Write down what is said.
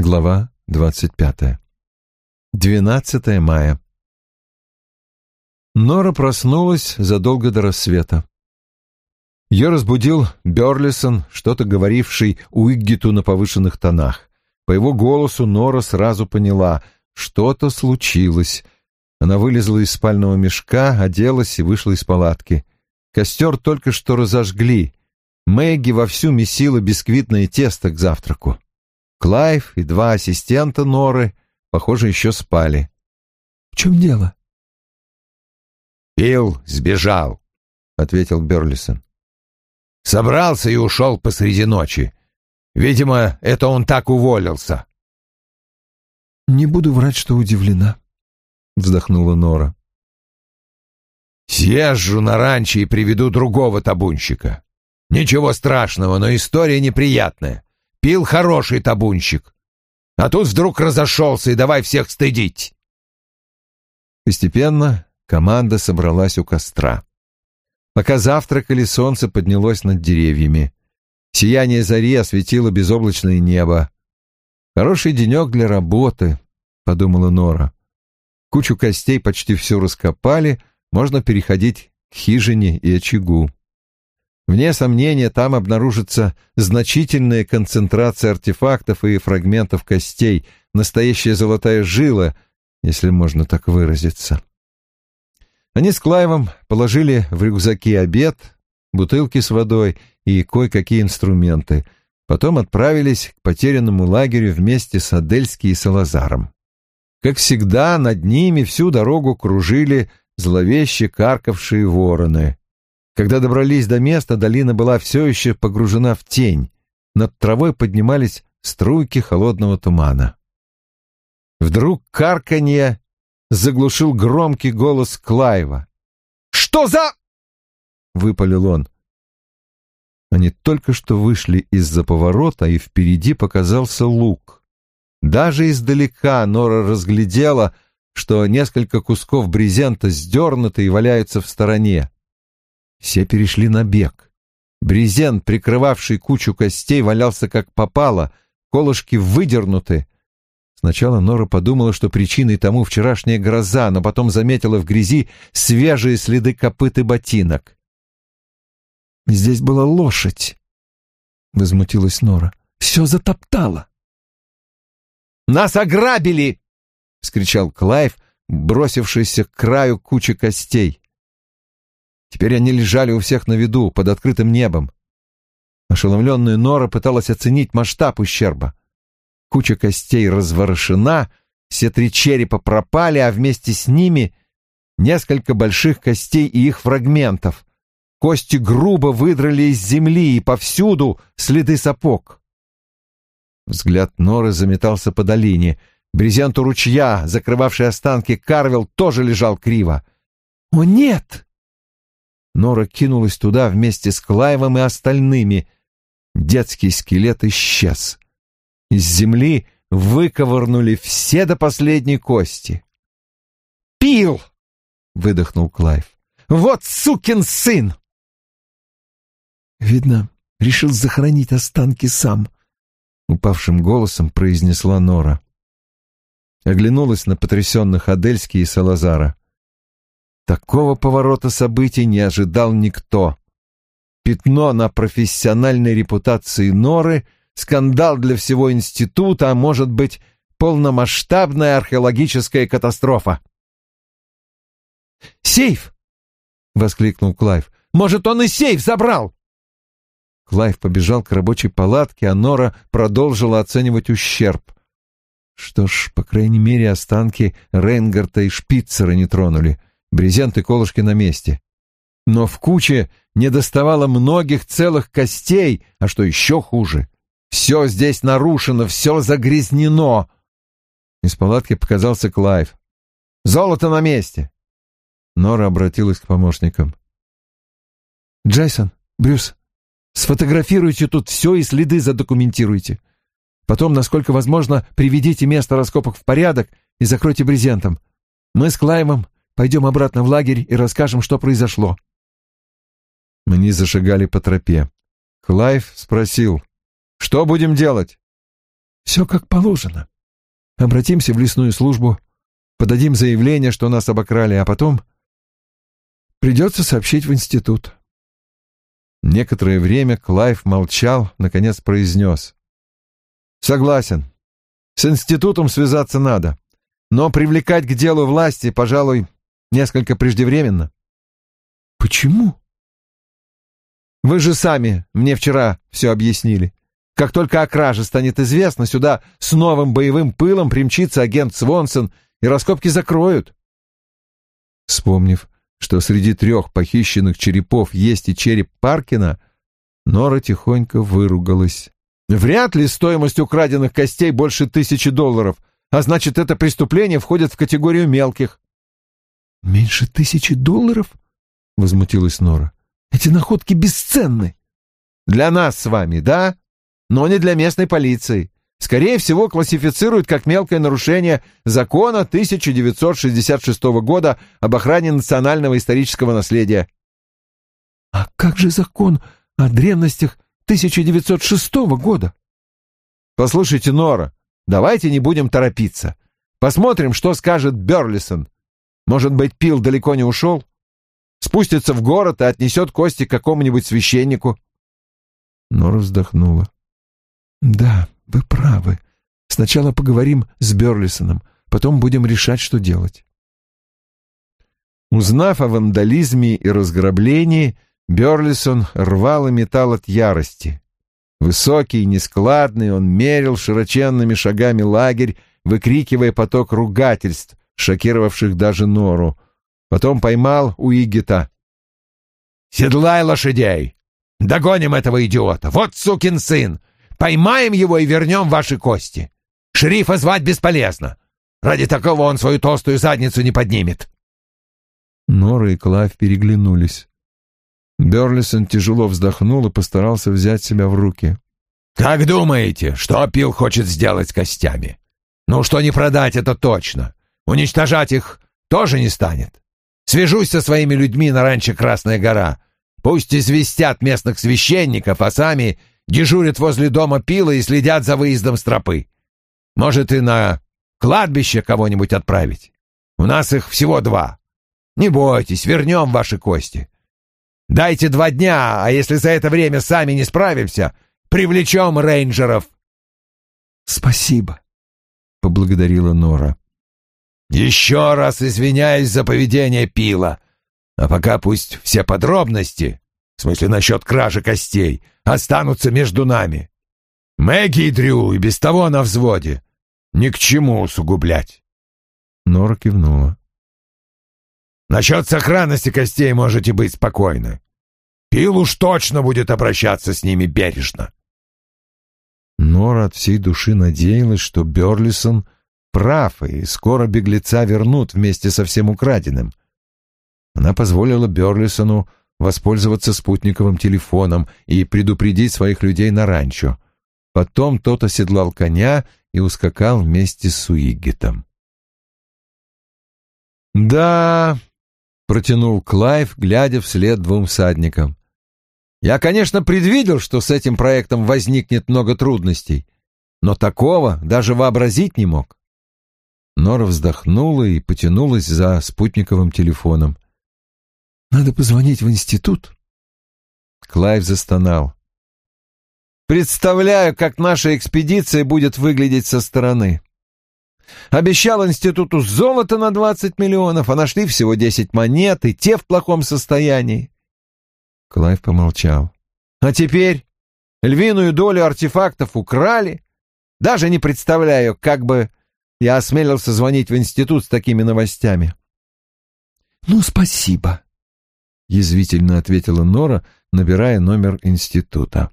Глава двадцать пятая. Двенадцатое мая. Нора проснулась задолго до рассвета. Ее разбудил Берлисон, что-то говоривший Уиггиту на повышенных тонах. По его голосу Нора сразу поняла, что-то случилось. Она вылезла из спального мешка, оделась и вышла из палатки. Костер только что разожгли. Мэгги вовсю месила бисквитное тесто к завтраку. Клайв и два ассистента Норы, похоже, еще спали. — В чем дело? — Билл сбежал, — ответил Берлисон. — Собрался и ушел посреди ночи. Видимо, это он так уволился. — Не буду врать, что удивлена, — вздохнула Нора. — Съезжу на ранчо и приведу другого табунщика. Ничего страшного, но история неприятная. Пил хороший табунщик. А тут вдруг разошелся и давай всех стыдить. Постепенно команда собралась у костра. Пока завтракали, солнце поднялось над деревьями. Сияние зари осветило безоблачное небо. «Хороший денек для работы», — подумала Нора. Кучу костей почти все раскопали, можно переходить к хижине и очагу. Вне сомнения, там обнаружится значительная концентрация артефактов и фрагментов костей, настоящая золотая жила, если можно так выразиться. Они с Клайвом положили в рюкзаки обед, бутылки с водой и кое-какие инструменты. Потом отправились к потерянному лагерю вместе с Адельски и Салазаром. Как всегда, над ними всю дорогу кружили зловеще каркавшие вороны. Когда добрались до места, долина была все еще погружена в тень. Над травой поднимались струйки холодного тумана. Вдруг карканье заглушил громкий голос Клайва. «Что за...» — выпалил он. Они только что вышли из-за поворота, и впереди показался лук. Даже издалека Нора разглядела, что несколько кусков брезента сдернуты и валяются в стороне. Все перешли на бег. Брезент, прикрывавший кучу костей, валялся как попало, колышки выдернуты. Сначала Нора подумала, что причиной тому вчерашняя гроза, но потом заметила в грязи свежие следы копыт и ботинок. «Здесь была лошадь», — возмутилась Нора. «Все затоптала». «Нас ограбили!» — вскричал Клайв, бросившийся к краю кучи костей. Теперь они лежали у всех на виду, под открытым небом. Ошеломленная Нора пыталась оценить масштаб ущерба. Куча костей разворошена, все три черепа пропали, а вместе с ними несколько больших костей и их фрагментов. Кости грубо выдрали из земли, и повсюду следы сапог. Взгляд Норы заметался по долине. Брезент у ручья, закрывавший останки Карвел, тоже лежал криво. «О, нет!» Нора кинулась туда вместе с Клайвом и остальными. Детский скелет исчез. Из земли выковырнули все до последней кости. «Пил!» — выдохнул Клайв. «Вот сукин сын!» «Видно, решил захоронить останки сам», — упавшим голосом произнесла Нора. Оглянулась на потрясенных Адельски и Салазара. Такого поворота событий не ожидал никто. Пятно на профессиональной репутации Норы, скандал для всего института, а может быть, полномасштабная археологическая катастрофа. «Сейф!» — воскликнул Клайв. «Может, он и сейф забрал?» Клайв побежал к рабочей палатке, а Нора продолжила оценивать ущерб. Что ж, по крайней мере, останки Рейнгарта и Шпицера не тронули брезент и колышки на месте. Но в куче не доставало многих целых костей, а что еще хуже, все здесь нарушено, все загрязнено. Из палатки показался Клайв. «Золото на месте!» Нора обратилась к помощникам. «Джейсон, Брюс, сфотографируйте тут все и следы задокументируйте. Потом, насколько возможно, приведите место раскопок в порядок и закройте брезентом. Мы с Клаймом Пойдем обратно в лагерь и расскажем, что произошло». Они зашагали по тропе. Клайв спросил, «Что будем делать?» Все как положено. Обратимся в лесную службу, подадим заявление, что нас обокрали, а потом придется сообщить в институт. Некоторое время Клайв молчал, наконец произнес. «Согласен. С институтом связаться надо. Но привлекать к делу власти, пожалуй, несколько преждевременно». «Почему?» «Вы же сами мне вчера все объяснили. Как только о краже станет известно, сюда с новым боевым пылом примчится агент Свонсон, и раскопки закроют». Вспомнив, что среди трех похищенных черепов есть и череп Паркина, Нора тихонько выругалась. Вряд ли стоимость украденных костей больше тысячи долларов, а значит, это преступление входит в категорию мелких. «Меньше тысячи долларов?» — возмутилась Нора. «Эти находки бесценны». «Для нас с вами, да? Но не для местной полиции скорее всего, классифицируют как мелкое нарушение закона 1966 года об охране национального исторического наследия. А как же закон о древностях 1906 года? Послушайте, Нора, давайте не будем торопиться. Посмотрим, что скажет Берлисон. Может быть, Пил далеко не ушел? Спустится в город и отнесет кости какому-нибудь священнику. Нора вздохнула. Да, вы правы. Сначала поговорим с Берлисоном, потом будем решать, что делать. Узнав о вандализме и разграблении, Берлисон рвал и металл от ярости. Высокий и нескладный, он мерил широченными шагами лагерь, выкрикивая поток ругательств, шокировавших даже Нору. Потом поймал Уигита. «Седлай лошадей! Догоним этого идиота! Вот сукин сын! Поймаем его и вернем ваши кости. Шерифа звать бесполезно. Ради такого он свою толстую задницу не поднимет. Нора и Клайв переглянулись. Берлисон тяжело вздохнул и постарался взять себя в руки. «Как думаете, что Пил хочет сделать с костями? Ну, что не продать, это точно. Уничтожать их тоже не станет. Свяжусь со своими людьми на ранче Красная гора. Пусть известят местных священников, а сами дежурят возле дома пила и следят за выездом с тропы. Может, и на кладбище кого-нибудь отправить. У нас их всего два. Не бойтесь, вернем ваши кости. Дайте два дня, а если за это время сами не справимся, привлечем рейнджеров. Спасибо, — поблагодарила Нора. Еще раз извиняюсь за поведение Пила. А пока пусть все подробности, в смысле насчет кражи костей, останутся между нами. Мэгги и Дрю и без того на взводе. Ни к чему усугублять. Нора кивнула. Насчет сохранности костей можете быть спокойны. Пил уж точно будет обращаться с ними бережно. Нора от всей души надеялась, что Берлисон прав, и скоро беглеца вернут вместе со всем украденным. Она позволила Берлисону воспользоваться спутниковым телефоном и предупредить своих людей на ранчо. Потом тот оседлал коня и ускакал вместе с Уиггетом. «Да», — протянул Клайв, глядя вслед двум всадникам. «Я, конечно, предвидел, что с этим проектом возникнет много трудностей, но такого даже вообразить не мог». Нора вздохнула и потянулась за спутниковым телефоном. Надо позвонить в институт. Клайв застонал. Представляю, как наша экспедиция будет выглядеть со стороны. Обещал институту золото на двадцать миллионов, а нашли всего десять монет, и те в плохом состоянии. Клайв помолчал. А теперь львиную долю артефактов украли. Даже не представляю, как бы я осмелился звонить в институт с такими новостями. «Ну, спасибо», — язвительно ответила Нора, набирая номер института.